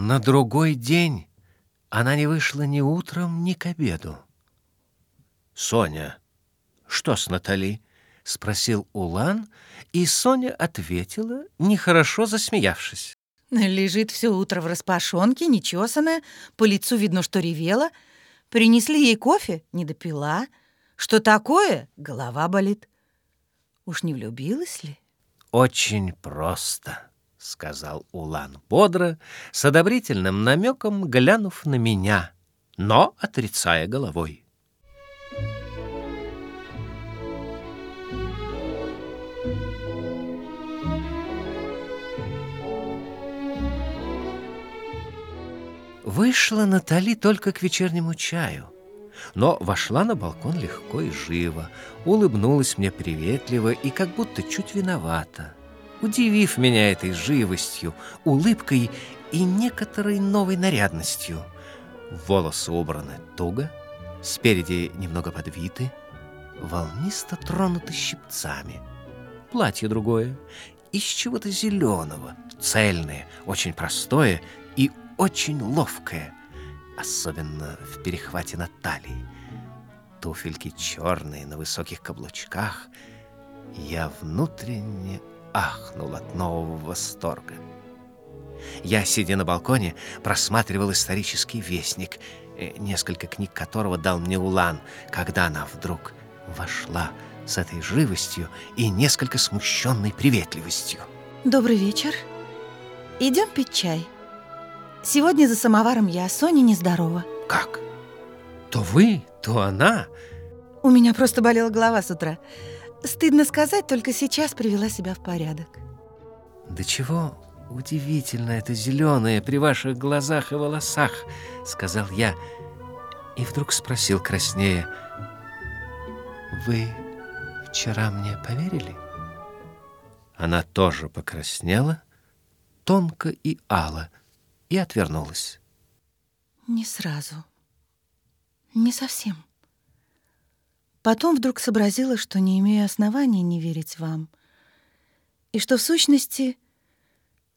На другой день она не вышла ни утром, ни к обеду. «Соня, что с Натали?» — спросил Улан, и Соня ответила, нехорошо засмеявшись. Лежит все утро в распашонке, нечесанная, по лицу видно, что ревела. Принесли ей кофе, не допила. Что такое? Голова болит. Уж не влюбилась ли? «Очень просто», — сказал Улан бодро, с одобрительным намеком глянув на меня, но отрицая головой. Вышла Натали только к вечернему чаю, но вошла на балкон легко и живо, улыбнулась мне приветливо и как будто чуть виновата, удивив меня этой живостью, улыбкой и некоторой новой нарядностью. Волосы убраны туго, спереди немного подвиты, волнисто тронуты щипцами. Платье другое, из чего-то зеленого, цельное, очень простое и очень ловкая, особенно в перехвате на талии. Туфельки черные на высоких каблучках. Я внутренне ахнул от нового восторга. Я, сидя на балконе, просматривал исторический вестник, э, несколько книг которого дал мне Улан, когда она вдруг вошла с этой живостью и несколько смущенной приветливостью. Добрый вечер. Идем пить чай. Сегодня за самоваром я, Соня нездорова. Как? То вы, то она? У меня просто болела голова с утра. Стыдно сказать, только сейчас привела себя в порядок. Да чего удивительно это зеленое при ваших глазах и волосах, сказал я, и вдруг спросил краснее. Вы вчера мне поверили? Она тоже покраснела, тонко и ало, и отвернулась. Не сразу. Не совсем. Потом вдруг сообразила, что не имею оснований не верить вам. И что, в сущности,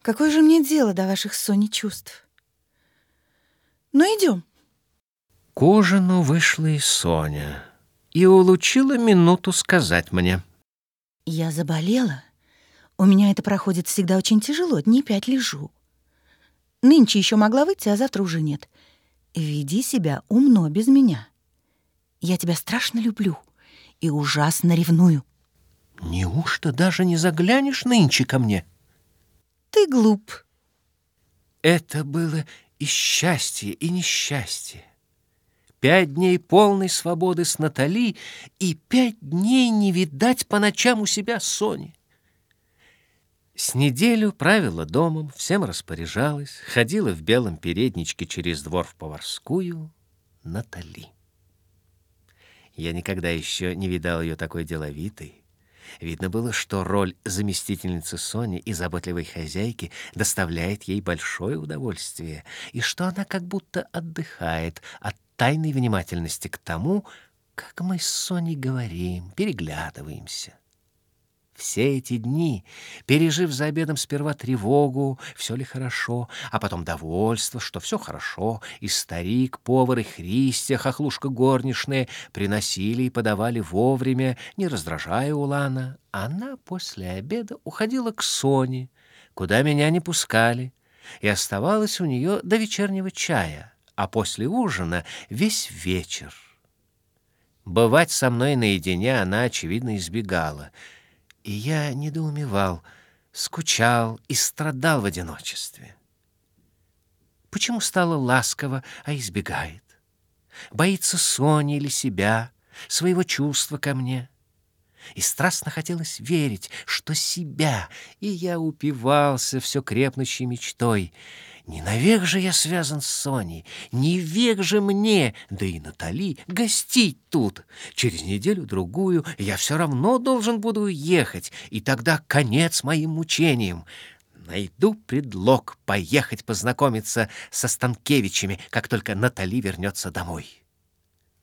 какое же мне дело до ваших Сони чувств? Ну, идем. К ужину вышла и Соня и улучила минуту сказать мне. Я заболела. У меня это проходит всегда очень тяжело, дней пять лежу. Нынче еще могла выйти, а завтра уже нет. Веди себя умно без меня. Я тебя страшно люблю и ужасно ревную. Неужто даже не заглянешь нынче ко мне? Ты глуп. Это было и счастье, и несчастье. Пять дней полной свободы с Натали и пять дней не видать по ночам у себя Сони. С неделю правила домом, всем распоряжалась, ходила в белом передничке через двор в поварскую Натали. Я никогда еще не видал ее такой деловитой. Видно было, что роль заместительницы Сони и заботливой хозяйки доставляет ей большое удовольствие, и что она как будто отдыхает от тайной внимательности к тому, как мы с Соней говорим, переглядываемся. Все эти дни, пережив за обедом сперва тревогу, все ли хорошо, а потом довольство, что все хорошо, и старик, повар, и Христия, хохлушка горничная, приносили и подавали вовремя, не раздражая Улана, она после обеда уходила к Соне, куда меня не пускали, и оставалась у нее до вечернего чая, а после ужина весь вечер. Бывать со мной наедине она, очевидно, избегала — и я недоумевал, скучал и страдал в одиночестве. Почему стало ласково, а избегает? Боится Сони или себя, своего чувства ко мне? И страстно хотелось верить, что себя, и я упивался все крепнущей мечтой — не навек же я связан с Соней, не век же мне, да и Натали, гостить тут. Через неделю-другую я все равно должен буду уехать, и тогда конец моим мучениям. Найду предлог поехать познакомиться со Станкевичами, как только Натали вернется домой.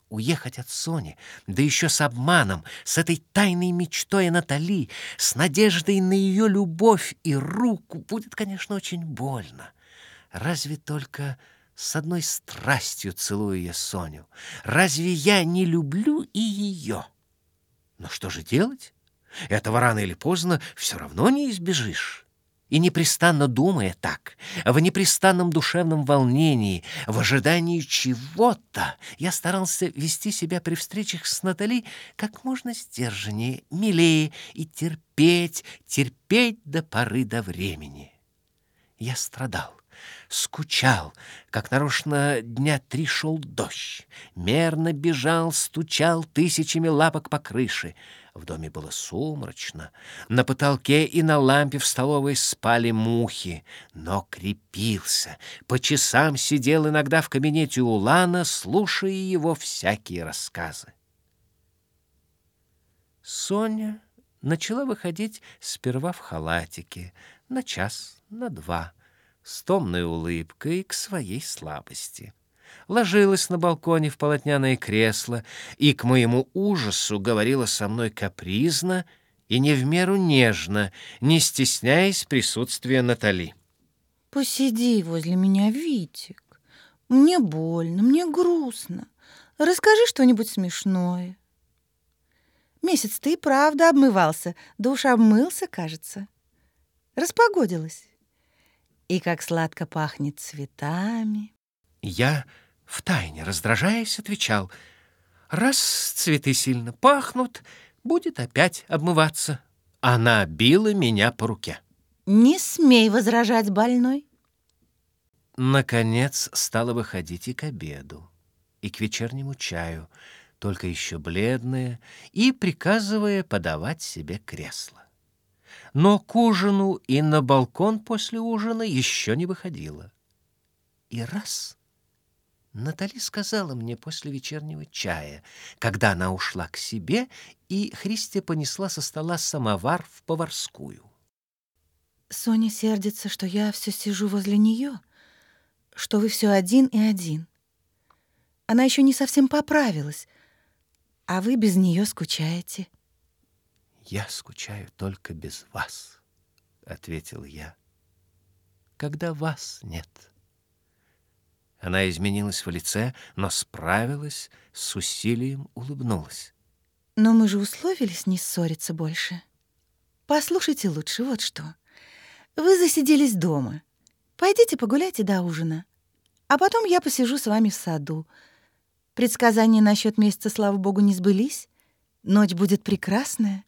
Уехать от Сони, да еще с обманом, с этой тайной мечтой о Натали, с надеждой на ее любовь и руку, будет, конечно, очень больно. Разве только с одной страстью целую я Соню. Разве я не люблю и ее? Но что же делать? Этого рано или поздно все равно не избежишь. И непрестанно думая так, в непрестанном душевном волнении, в ожидании чего-то, я старался вести себя при встречах с Натали как можно сдержаннее, милее и терпеть, терпеть до поры до времени. Я страдал скучал, как нарочно дня три шел дождь, мерно бежал, стучал тысячами лапок по крыше. В доме было сумрачно, на потолке и на лампе в столовой спали мухи, но крепился, по часам сидел иногда в кабинете у Лана, слушая его всякие рассказы. Соня начала выходить сперва в халатике, на час, на два — с томной улыбкой к своей слабости. Ложилась на балконе в полотняное кресло и, к моему ужасу, говорила со мной капризно и не в меру нежно, не стесняясь присутствия Натали. «Посиди возле меня, Витик. Мне больно, мне грустно. Расскажи что-нибудь смешное». Месяц ты и правда обмывался, да уж обмылся, кажется. Распогодилось и как сладко пахнет цветами. Я, втайне раздражаясь, отвечал, «Раз цветы сильно пахнут, будет опять обмываться». Она била меня по руке. «Не смей возражать, больной». Наконец стала выходить и к обеду, и к вечернему чаю, только еще бледная, и приказывая подавать себе кресло но к ужину и на балкон после ужина еще не выходила. И раз Натали сказала мне после вечернего чая, когда она ушла к себе, и Христя понесла со стола самовар в поварскую. Соня сердится, что я все сижу возле нее, что вы все один и один. Она еще не совсем поправилась, а вы без нее скучаете. «Я скучаю только без вас», — ответил я, — «когда вас нет». Она изменилась в лице, но справилась, с усилием улыбнулась. «Но мы же условились не ссориться больше. Послушайте лучше вот что. Вы засиделись дома. Пойдите погуляйте до ужина. А потом я посижу с вами в саду. Предсказания насчет месяца, слава богу, не сбылись. Ночь будет прекрасная.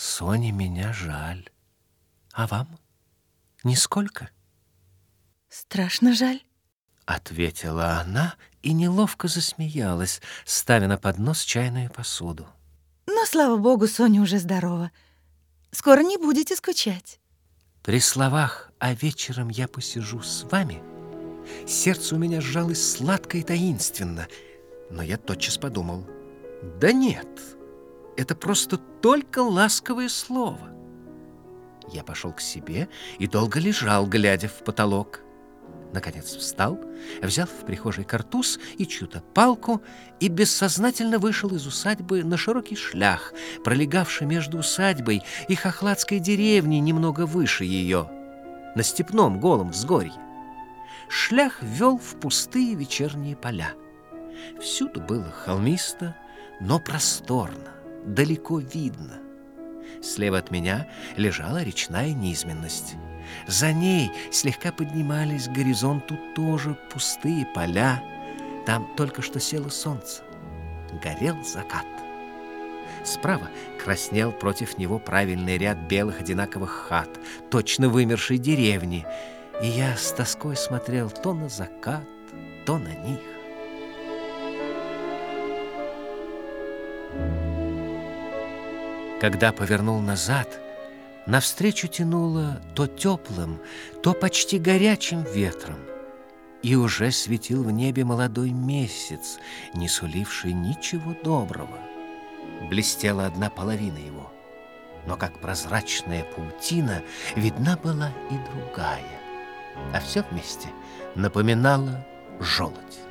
Соне меня жаль. А вам? Нисколько? Страшно жаль. Ответила она и неловко засмеялась, ставя на поднос чайную посуду. Но, слава богу, Соня уже здорова. Скоро не будете скучать. При словах «а вечером я посижу с вами» сердце у меня сжалось сладко и таинственно, но я тотчас подумал «да нет» это просто только ласковое слово. Я пошел к себе и долго лежал, глядя в потолок. Наконец встал, взял в прихожей картуз и чью-то палку и бессознательно вышел из усадьбы на широкий шлях, пролегавший между усадьбой и хохладской деревней немного выше ее, на степном голом взгорье. Шлях вел в пустые вечерние поля. Всюду было холмисто, но просторно далеко видно. Слева от меня лежала речная низменность. За ней слегка поднимались к горизонту тоже пустые поля. Там только что село солнце. Горел закат. Справа краснел против него правильный ряд белых одинаковых хат, точно вымершей деревни, и я с тоской смотрел то на закат, то на них. Когда повернул назад, навстречу тянуло то теплым, то почти горячим ветром, и уже светил в небе молодой месяц, не суливший ничего доброго. Блестела одна половина его, но как прозрачная паутина видна была и другая, а все вместе напоминало желудь.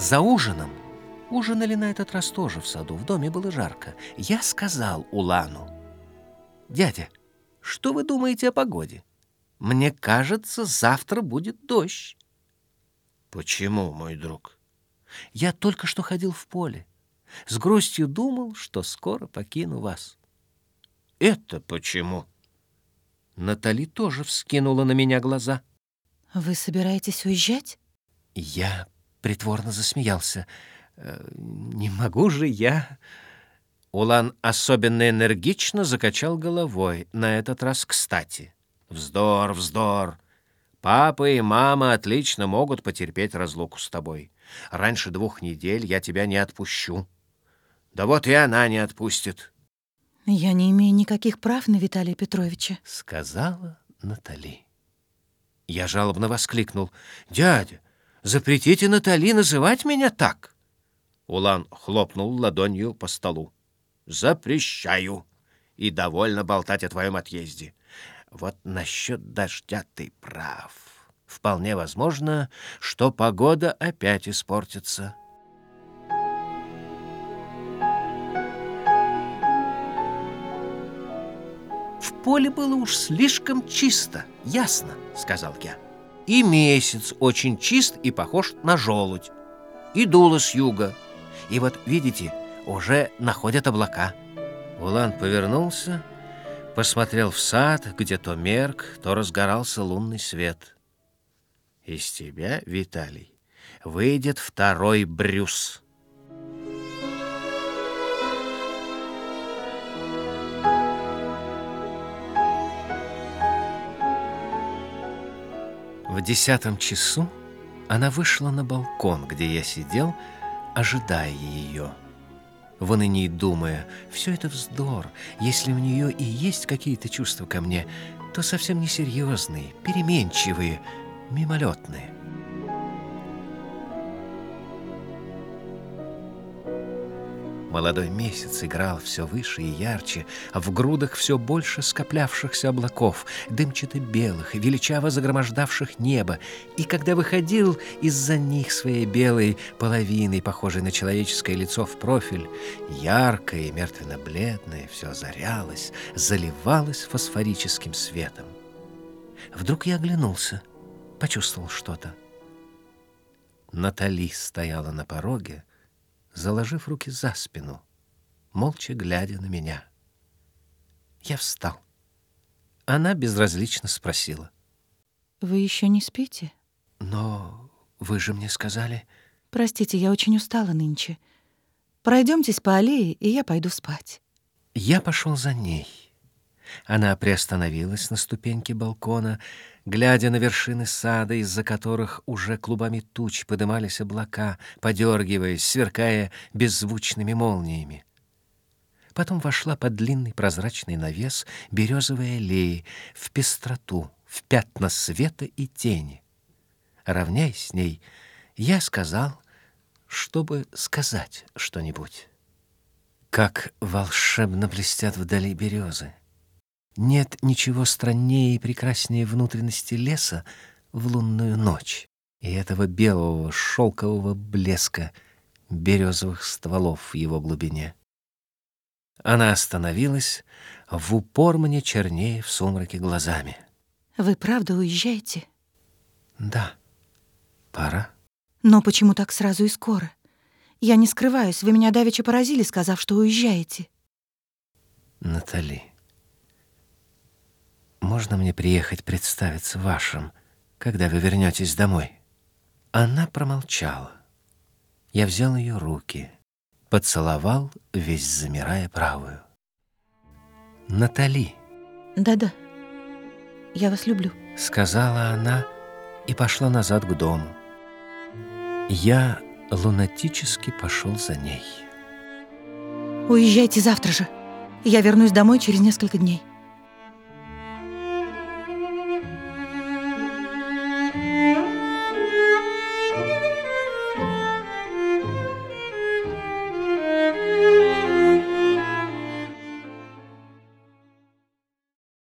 За ужином Ужинали на этот раз тоже в саду, в доме было жарко. Я сказал Улану, «Дядя, что вы думаете о погоде? Мне кажется, завтра будет дождь». «Почему, мой друг?» «Я только что ходил в поле. С грустью думал, что скоро покину вас». «Это почему?» Натали тоже вскинула на меня глаза. Вы собираетесь уезжать? Я притворно засмеялся. «Э, «Не могу же я...» Улан особенно энергично закачал головой, на этот раз кстати. «Вздор, вздор! Папа и мама отлично могут потерпеть разлуку с тобой. Раньше двух недель я тебя не отпущу. Да вот и она не отпустит». «Я не имею никаких прав на Виталия Петровича», — сказала Натали. Я жалобно воскликнул. «Дядя, запретите Натали называть меня так!» Улан хлопнул ладонью по столу. «Запрещаю! И довольно болтать о твоем отъезде. Вот насчет дождя ты прав. Вполне возможно, что погода опять испортится». В поле было уж слишком чисто, ясно, сказал я. И месяц очень чист и похож на желудь. И дуло с юга. И вот, видите, уже находят облака. Улан повернулся, посмотрел в сад, где то мерк, то разгорался лунный свет. Из тебя, Виталий, выйдет второй Брюс. В десятом часу она вышла на балкон, где я сидел, ожидая ее. В унынии думая, все это вздор, если у нее и есть какие-то чувства ко мне, то совсем несерьезные, переменчивые, мимолетные. Молодой месяц играл все выше и ярче, а в грудах все больше скоплявшихся облаков, дымчато-белых, величаво загромождавших небо. И когда выходил из-за них своей белой половиной, похожей на человеческое лицо в профиль, яркое и мертвенно-бледное все озарялось, заливалось фосфорическим светом. Вдруг я оглянулся, почувствовал что-то. Натали стояла на пороге, заложив руки за спину, молча глядя на меня. Я встал. Она безразлично спросила. «Вы еще не спите?» «Но вы же мне сказали...» «Простите, я очень устала нынче. Пройдемтесь по аллее, и я пойду спать». Я пошел за ней. Она приостановилась на ступеньке балкона, глядя на вершины сада, из-за которых уже клубами туч подымались облака, подергиваясь, сверкая беззвучными молниями. Потом вошла под длинный прозрачный навес березовой аллеи в пестроту, в пятна света и тени. Равняясь с ней, я сказал, чтобы сказать что-нибудь. Как волшебно блестят вдали березы! Нет ничего страннее и прекраснее внутренности леса в лунную ночь и этого белого шелкового блеска березовых стволов в его глубине. Она остановилась, в упор мне чернее в сумраке глазами. «Вы правда уезжаете?» «Да, пора». «Но почему так сразу и скоро? Я не скрываюсь, вы меня давеча поразили, сказав, что уезжаете». «Натали, можно мне приехать представиться вашим, когда вы вернетесь домой?» Она промолчала. Я взял ее руки, поцеловал, весь замирая правую. «Натали!» «Да-да, я вас люблю», — сказала она и пошла назад к дому. Я лунатически пошел за ней. «Уезжайте завтра же. Я вернусь домой через несколько дней».